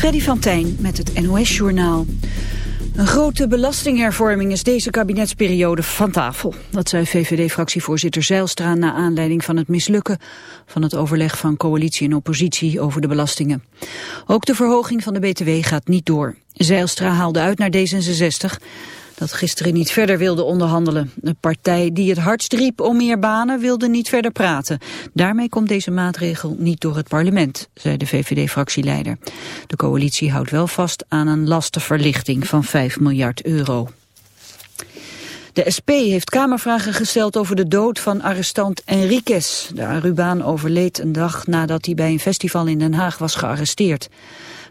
Freddy van Tijn met het NOS-journaal. Een grote belastinghervorming is deze kabinetsperiode van tafel. Dat zei VVD-fractievoorzitter Zeilstra na aanleiding van het mislukken van het overleg van coalitie en oppositie over de belastingen. Ook de verhoging van de BTW gaat niet door. Zeilstra haalde uit naar D66 dat gisteren niet verder wilde onderhandelen. De partij die het hardst riep om meer banen wilde niet verder praten. Daarmee komt deze maatregel niet door het parlement, zei de VVD-fractieleider. De coalitie houdt wel vast aan een lastenverlichting van 5 miljard euro. De SP heeft kamervragen gesteld over de dood van arrestant Enriquez. De Arubaan overleed een dag nadat hij bij een festival in Den Haag was gearresteerd.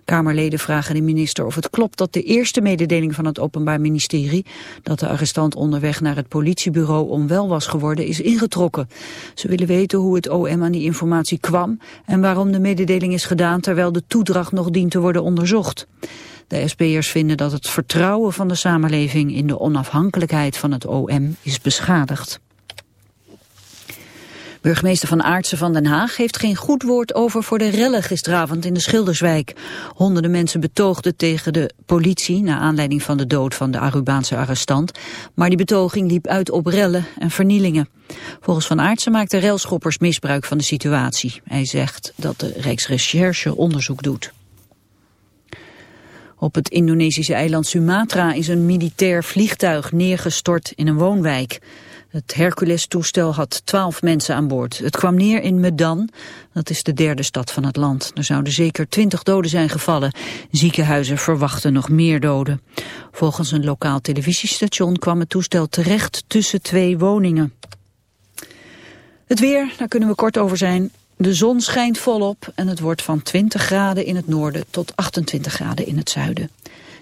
Kamerleden vragen de minister of het klopt dat de eerste mededeling van het Openbaar Ministerie, dat de arrestant onderweg naar het politiebureau onwel was geworden, is ingetrokken. Ze willen weten hoe het OM aan die informatie kwam en waarom de mededeling is gedaan terwijl de toedracht nog dient te worden onderzocht. De SP'ers vinden dat het vertrouwen van de samenleving in de onafhankelijkheid van het OM is beschadigd. Burgemeester Van Aartsen van Den Haag heeft geen goed woord over voor de rellen gisteravond in de Schilderswijk. Honderden mensen betoogden tegen de politie na aanleiding van de dood van de Arubaanse arrestant. Maar die betoging liep uit op rellen en vernielingen. Volgens Van Aartsen maakten relschoppers misbruik van de situatie. Hij zegt dat de Rijksrecherche onderzoek doet. Op het Indonesische eiland Sumatra is een militair vliegtuig neergestort in een woonwijk. Het Hercules-toestel had twaalf mensen aan boord. Het kwam neer in Medan, dat is de derde stad van het land. Er zouden zeker twintig doden zijn gevallen. Ziekenhuizen verwachten nog meer doden. Volgens een lokaal televisiestation kwam het toestel terecht tussen twee woningen. Het weer, daar kunnen we kort over zijn. De zon schijnt volop en het wordt van 20 graden in het noorden tot 28 graden in het zuiden.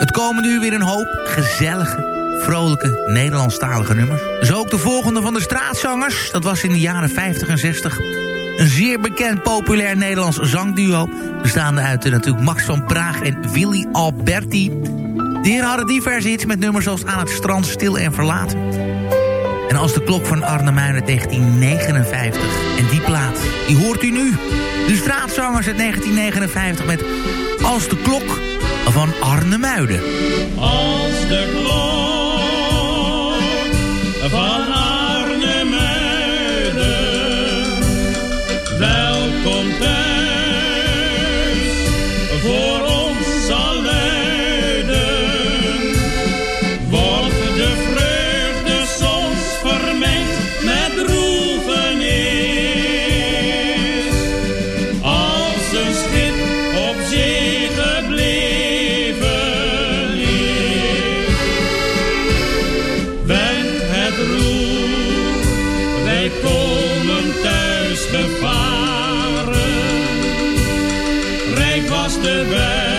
Het komen nu weer een hoop gezellige, vrolijke, Nederlandstalige nummers. Zo ook de volgende van de straatzangers. Dat was in de jaren 50 en 60. Een zeer bekend populair Nederlands zangduo. Bestaande uit eh, natuurlijk Max van Praag en Willy Alberti. De heren hadden diverse hits met nummers zoals Aan het strand, Stil en Verlaten. En als de klok van Arnhem uit 1959. En die plaat, die hoort u nu. De straatzangers uit 1959 met Als de klok van Arne Muiden. Als de klok van gevaren. Rijk was de buit,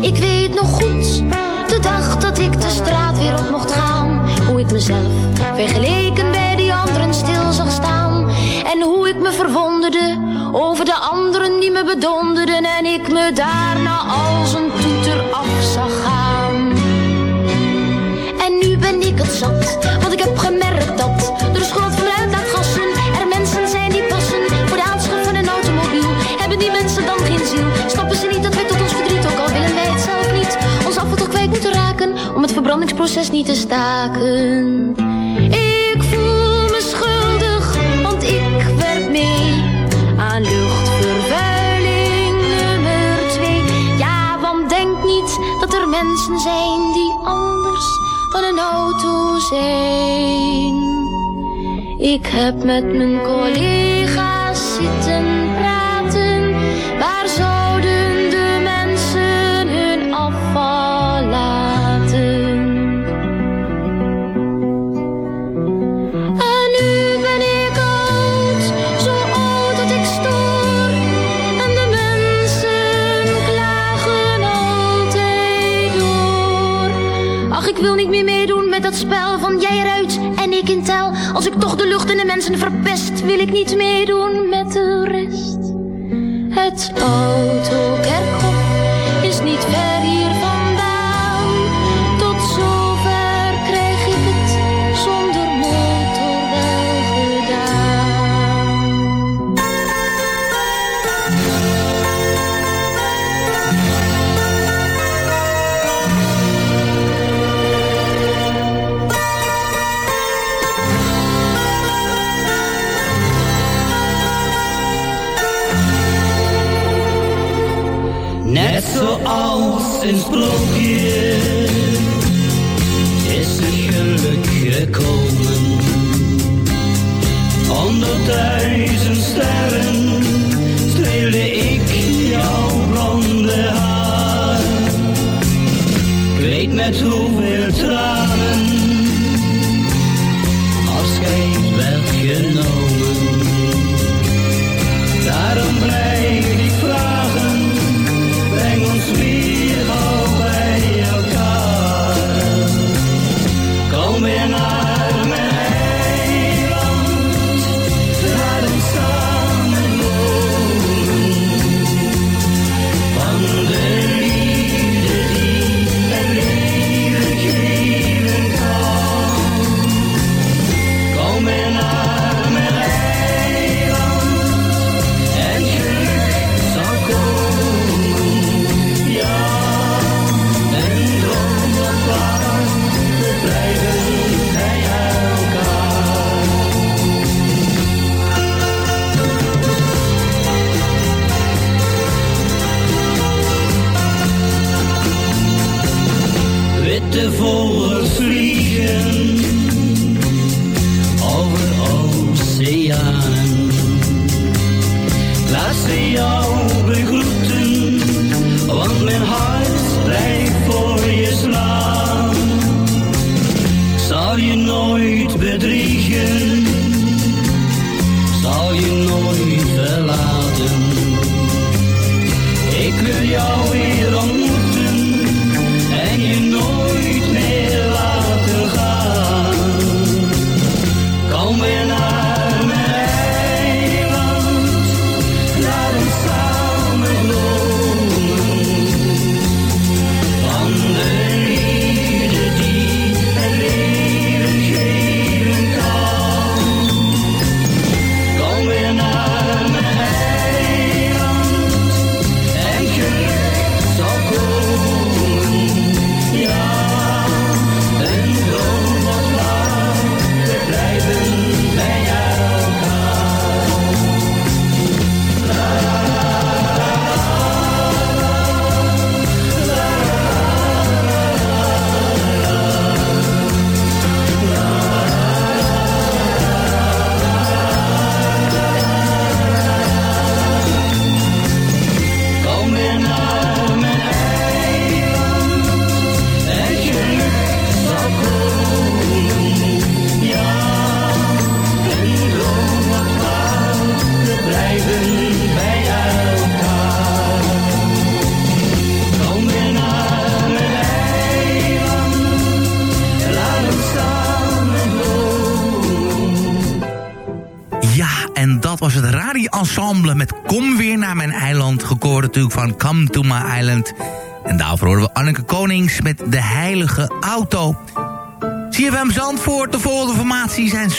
Ik weet nog goed, de dag dat ik de straat weer op mocht gaan. Hoe ik mezelf vergeleken bij die anderen stil zag staan. En hoe ik me verwonderde over de anderen die me bedonderden. En ik me daarna als een toeter af zag gaan. En nu ben ik het zat, want ik heb gemerkt dat door de schuld van mijn Snappen ze niet dat wij tot ons verdriet, ook al willen wij het zelf niet, ons afval toch kwijt moeten raken om het verbrandingsproces niet te staken? Ik voel me schuldig, want ik werk mee aan luchtvervuiling nummer twee. Ja, want denk niet dat er mensen zijn die anders dan een auto zijn. Ik heb met mijn collega's zitten dat spel van jij eruit en ik in tel. Als ik toch de lucht en de mensen verpest, wil ik niet meedoen met de rest. Het autokerkhof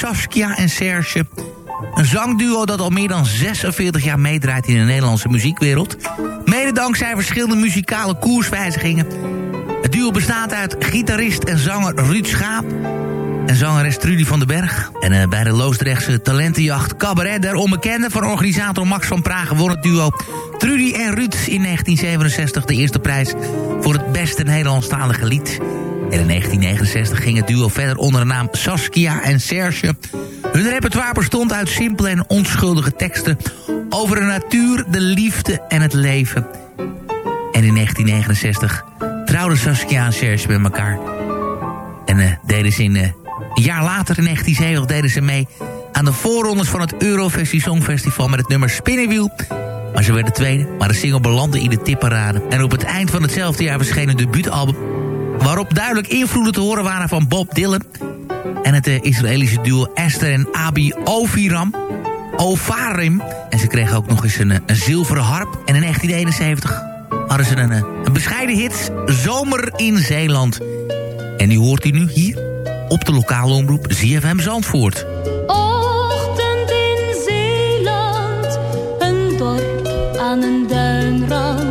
Saskia en Serge. Een zangduo dat al meer dan 46 jaar meedraait in de Nederlandse muziekwereld. Mede dankzij verschillende muzikale koerswijzigingen. Het duo bestaat uit gitarist en zanger Ruud Schaap en zangeres Trudy van den Berg. En eh, bij de Loosdrechtse talentenjacht Cabaret der Onbekende... van organisator Max van Praag won het duo Trudy en Ruud in 1967 de eerste prijs... voor het beste Nederlandstalige lied. En in 1969 ging het duo verder onder de naam Saskia en Serge. Hun repertoire bestond uit simpele en onschuldige teksten... over de natuur, de liefde en het leven. En in 1969 trouwden Saskia en Serge met elkaar... En eh, deden ze in, eh, een jaar later, in 1970, deden ze mee aan de voorrondes van het Eurovisie Songfestival met het nummer Spinnenwiel. Maar ze werden tweede, maar de single belandde in de tipparade. En op het eind van hetzelfde jaar verscheen een debuutalbum... waarop duidelijk invloeden te horen waren van Bob Dylan... en het eh, Israëlische duo Esther en Abi Oviram. Ovarim. En ze kregen ook nog eens een, eh, zilveren harp. En in 1971 hadden ze een, eh, een bescheiden hit... Zomer in Zeeland... En die hoort u nu hier op de lokale omroep ZFM Zandvoort. Ochtend in Zeeland, een dorp aan een duinrand,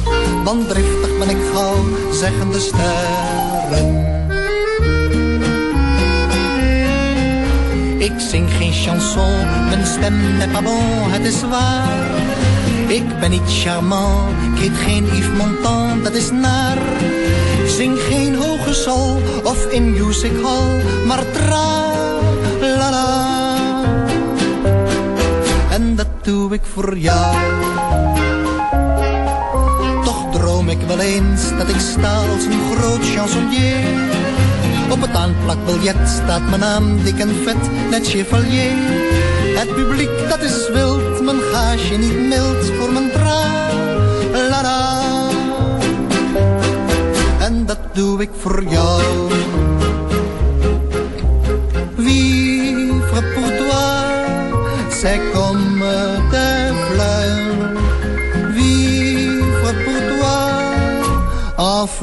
Want driftig ben ik gauw, zeggen de sterren. Ik zing geen chanson, mijn stem n'est pas bon, het is waar. Ik ben niet charmant, ik heet geen Yves Montand, dat is naar. Zing geen hoge sol of in music hall, maar tra la la. En dat doe ik voor jou. Ik wel eens dat ik sta als een groot chansonnier. Op het aanplakbiljet staat mijn naam dik en vet, net chevalier. Het publiek dat is wild, mijn gaasje niet mild voor mijn tra la la. En dat doe ik voor jou.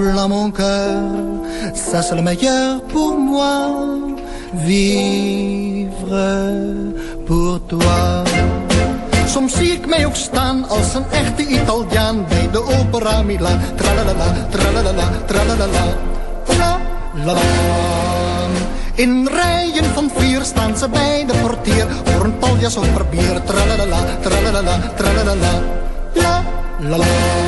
Mon cœur, ça c'est le meilleur pour moi. Vivre pour toi. Soms zie ik mij ook staan als een echte Italiaan bij de opera Milan. Tralalala, tralalala, tralalala, la. In rijen van vier staan ze bij de portier voor een paljas of bier. Tralalala, tralalala, tralalala, la la la.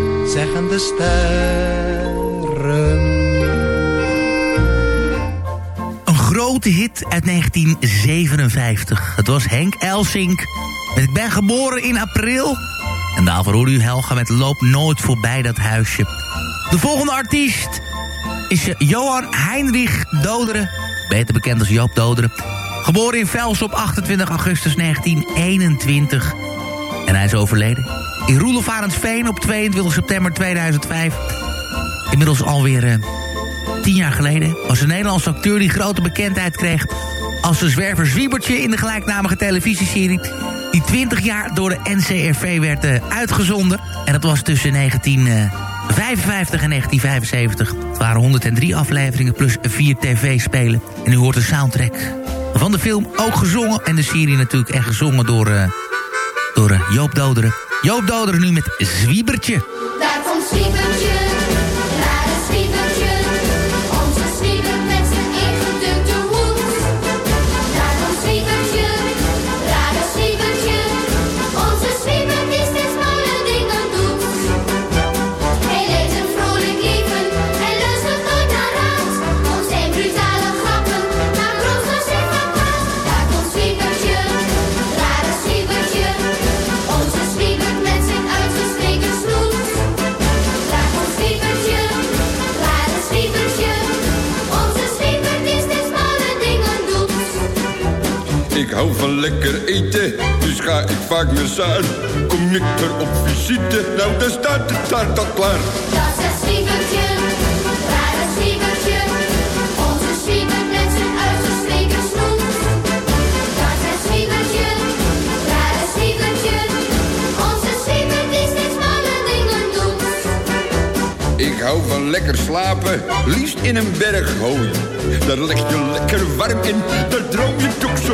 zeggen de sterren. Een grote hit uit 1957. Het was Henk Elsink. Ik ben geboren in april. En daarvoor hoorde u Helga met Loop nooit voorbij dat huisje. De volgende artiest is Johan Heinrich Doderen. Beter bekend als Joop Doderen. Geboren in Vels op 28 augustus 1921. En hij is overleden. In Roelevarensveen op 22 september 2005. Inmiddels alweer eh, tien jaar geleden. Was een Nederlandse acteur die grote bekendheid kreeg... als de zwerver Zwiebertje in de gelijknamige televisieserie... die 20 jaar door de NCRV werd eh, uitgezonden. En dat was tussen 1955 en 1975. Het waren 103 afleveringen plus 4 tv-spelen. En u hoort de soundtrack van de film ook gezongen. En de serie natuurlijk echt gezongen door, eh, door eh, Joop Doderen. Joop Doderen nu met Zwiebertje. Daar komt Zwiebertje, hou van lekker eten, dus ga ik vaak naar Zuid. Kom ik er op visite, nou dan staat de taart al klaar. Dat is het zwiebertje, daar het zwiebertje. Onze zwiebert met zijn uitgestreken snoet. Dat is het zwiebertje, daar het zwiebertje. Onze zwiebert die steeds malle dingen doet. Ik hou van lekker slapen, liefst in een berg hooi. Daar leg je lekker warm in, daar droom je toch zo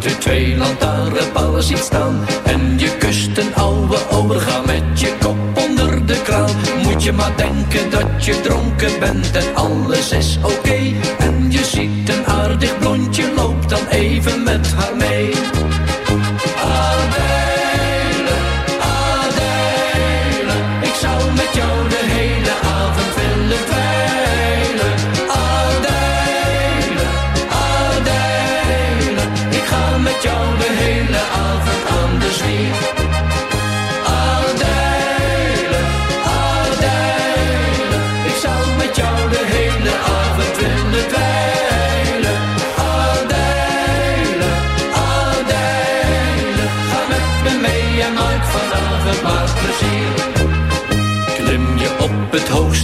Fluiten, twee lantaarnpalen ziet staan. En je kust een oude overga met je kop onder de kraan. Moet je maar denken dat je dronken bent en alles is oké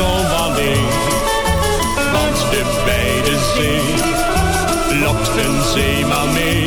je zo alleen. Want de beide zee lokt een zeeman mee.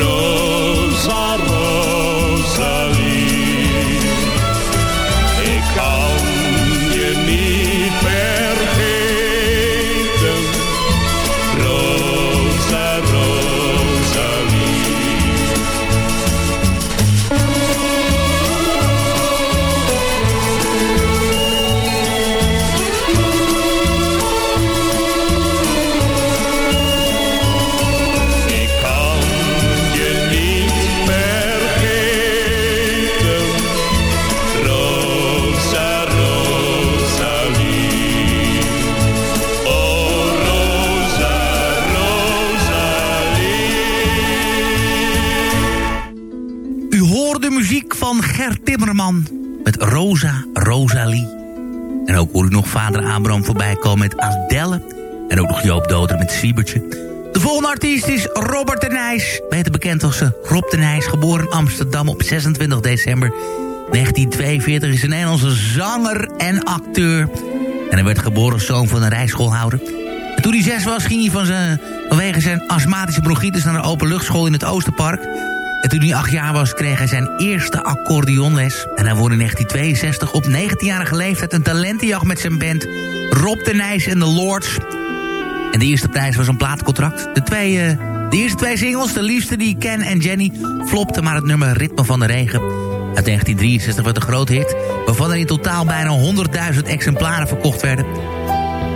Rosa, Timmerman met Rosa Rosalie. En ook hoor ik nog vader Abraham voorbij komen met Adelle. En ook nog Joop Doder met Siebertje. De volgende artiest is Robert de Nijs. Beter bekend als eh, Rob de Nijs, geboren in Amsterdam op 26 december 1942. Is een Nederlandse zanger en acteur. En hij werd geboren zoon van een rijschoolhouder. En toen hij zes was, ging hij van zijn, vanwege zijn astmatische bronchitis naar een openluchtschool in het Oosterpark. En toen hij acht jaar was, kreeg hij zijn eerste accordeonles. En hij won in 1962 op 19-jarige leeftijd een talentenjacht met zijn band Rob de Nijs en de Lords. En de eerste prijs was een plaatcontract. De, twee, eh, de eerste twee singles, de liefste die Ken en Jenny, flopten maar het nummer Ritme van de Regen. Uit 1963 werd een groot hit, waarvan er in totaal bijna 100.000 exemplaren verkocht werden.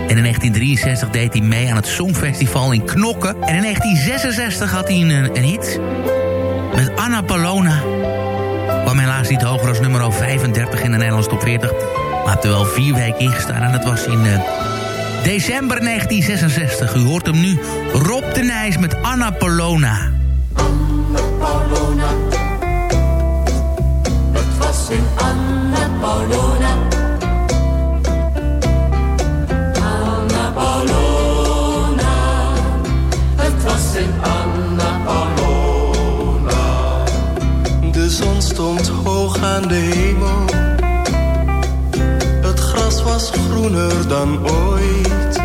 En in 1963 deed hij mee aan het Songfestival in Knokken. En in 1966 had hij een, een hit met Anna Palona. Kwam helaas niet hoger als nummer 35 in de Nederlandse top 40. Maar heeft er wel vier weken ingestaan. En dat was in eh, december 1966. U hoort hem nu. Rob de Nijs met Anna Palona. Paulona. Het was in Anna Paulona. aan de hemel. Het gras was groener dan ooit.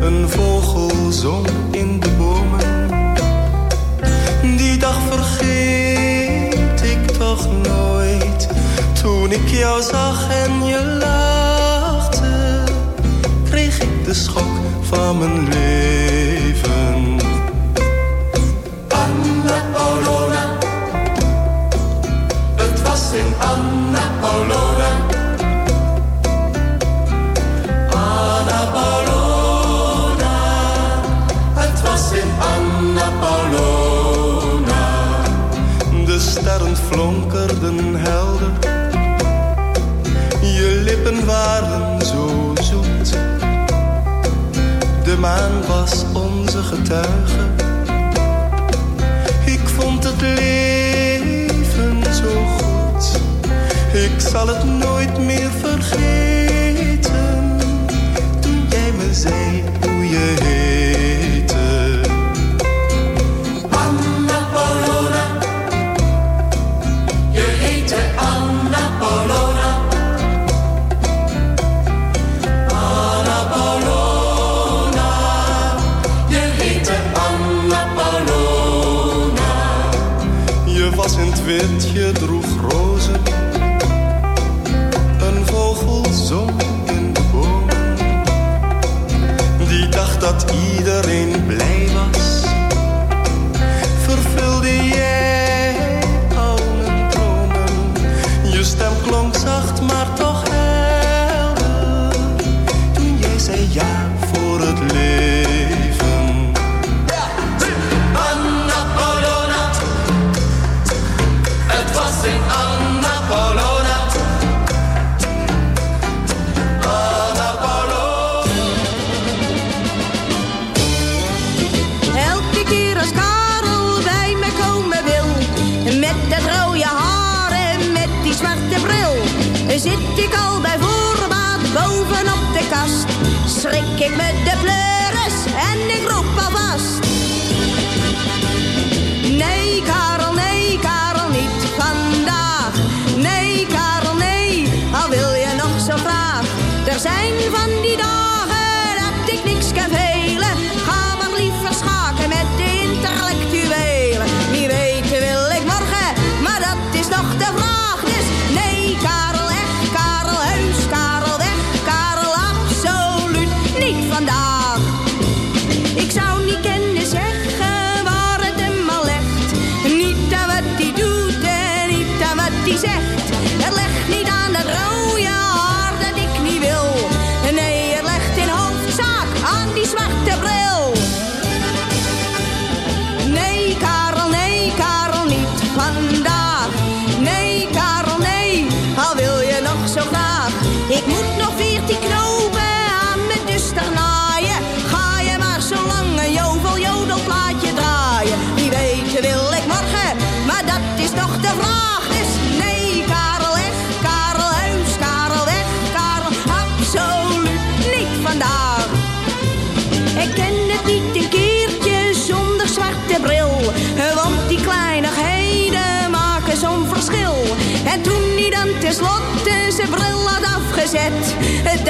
Een vogel zong in de bomen. Die dag vergeet ik toch nooit. Toen ik jou zag en je lachte, kreeg ik de schok van mijn leven Anna Paulowna. Anna Paulowna. Het was in Anna De sterren flonkerden helder. Je lippen waren zo zoet. De maan was onze getuige. Ik vond het leven zal het nooit meer vergeten. Toen jij me zei hoe je heette. Anna Polona, Je heette Anna Polona. Anna Polona Je heette Anna Polona. Je was in het wit, je droeg rozen. dat iedereen Kick me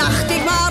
dacht ik maar.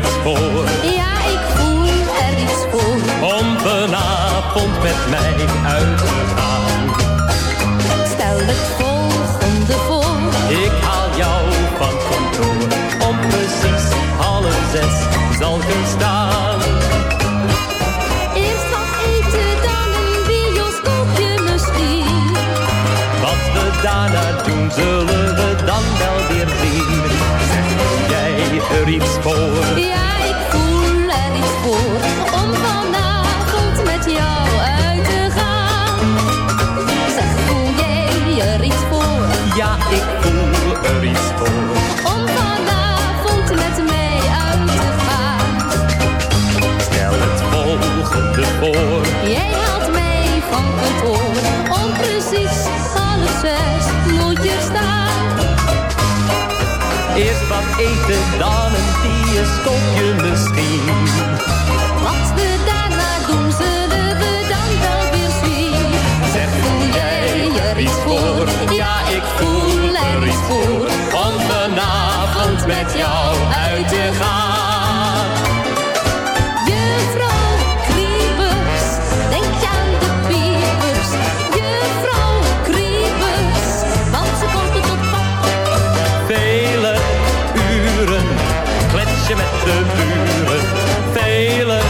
Iets voor Ja, ik voel er iets voor. om vanavond met mij uit te gaan. Stel het volgende voor. Ik haal jou van kantoor om precies half zes zal ik staan. Eerst wat eten, dan een bioscoopje misschien. Wat we daarna doen, zullen er iets voor? Ja, ik voel er iets voor. Om vanavond met jou uit te gaan. Zeg, voel jij er iets voor? Ja, ik voel er iets voor. Om vanavond met mij uit te gaan. Stel het volgende voor. Jij haalt mij van kantoor. Om precies Eerst wat eten, dan een bioscoopje misschien. Wat we daarna doen, zullen we dan wel weer zien. Zeg, voel jij er iets voor? Ja, ik voel er iets voor. Om vanavond met jou uit te gaan. De buren. Vele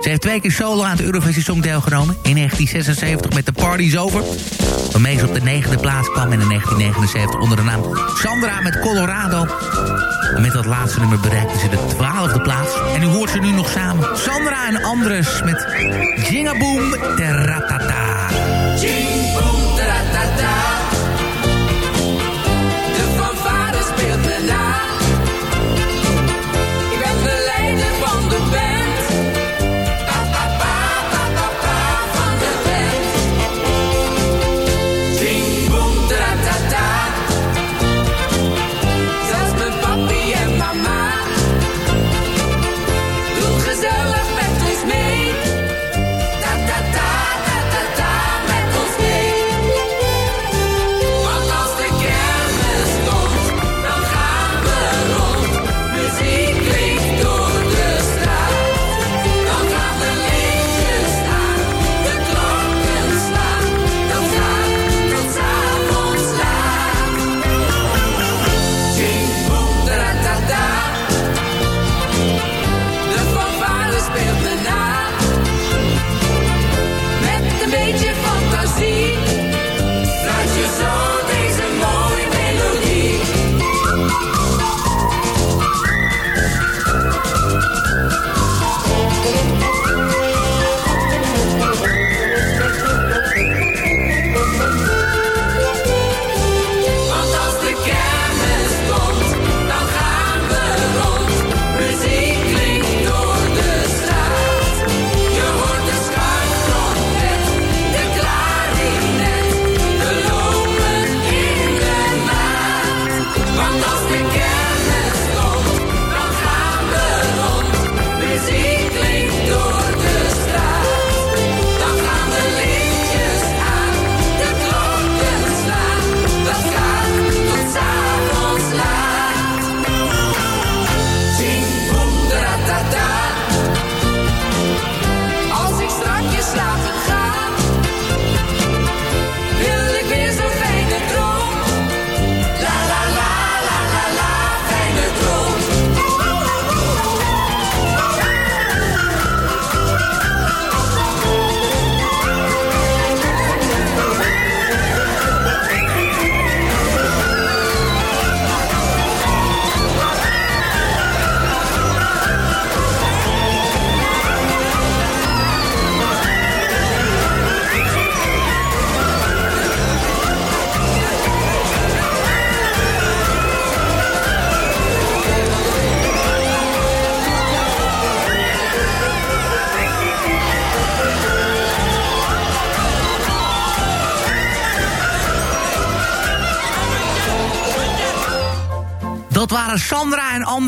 Ze heeft twee keer solo aan het Eurovisie Song deelgenomen. In 1976 met The Party's Over. Waarmee ze op de negende plaats kwam. En in 1979 onder de naam Sandra met Colorado. En met dat laatste nummer bereikte ze de twaalfde plaats. En u hoort ze nu nog samen. Sandra en Andres met Jingaboom Teratata.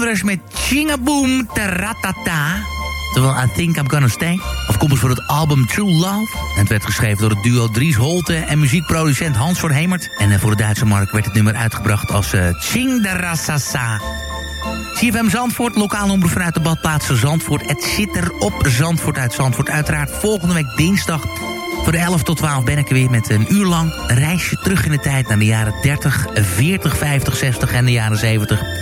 Met Chingaboom Taratata. Terwijl I Think I'm Gonna Stay. Afkomstig voor het album True Love. Het werd geschreven door het duo Dries Holte en muziekproducent Hans van Hemert. En eh, voor de Duitse markt werd het nummer uitgebracht als uh, Chingdarasasa. CFM Zandvoort, lokaal omroep vanuit de badplaatsen Zandvoort. Het zit er op Zandvoort uit Zandvoort. Uiteraard volgende week dinsdag voor de 11 tot 12 ben ik er weer met een uur lang reisje terug in de tijd... naar de jaren 30, 40, 50, 60 en de jaren 70.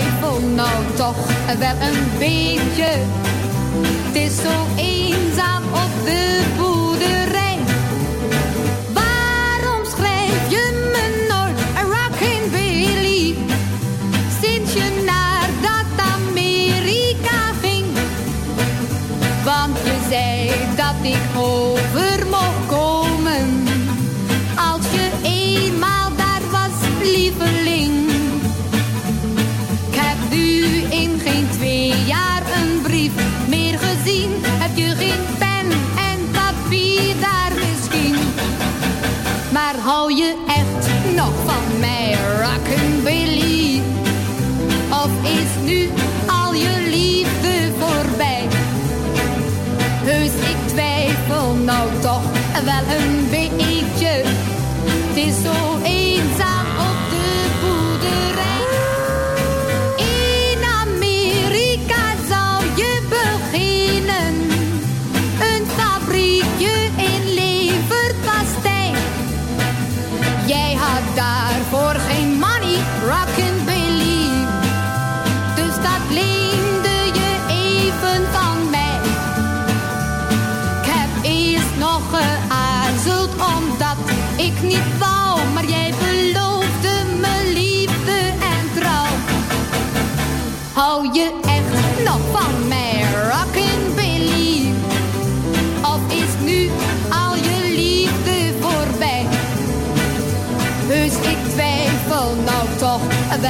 nou toch wel een beetje. Het is zo eenzaam op de boerderij. Waarom schrijf je me nooit een Rockin' Billy? Sinds je naar dat Amerika ging. Want je zei dat ik over wel een beetje. Het is zo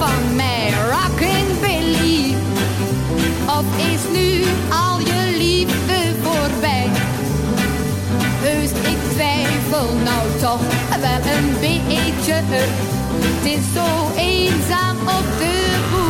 van mij, Rockin' Billy? Of is nu al je liefde voorbij? Heus, ik twijfel nou toch wel een beetje. Het is zo eenzaam op de boerderij.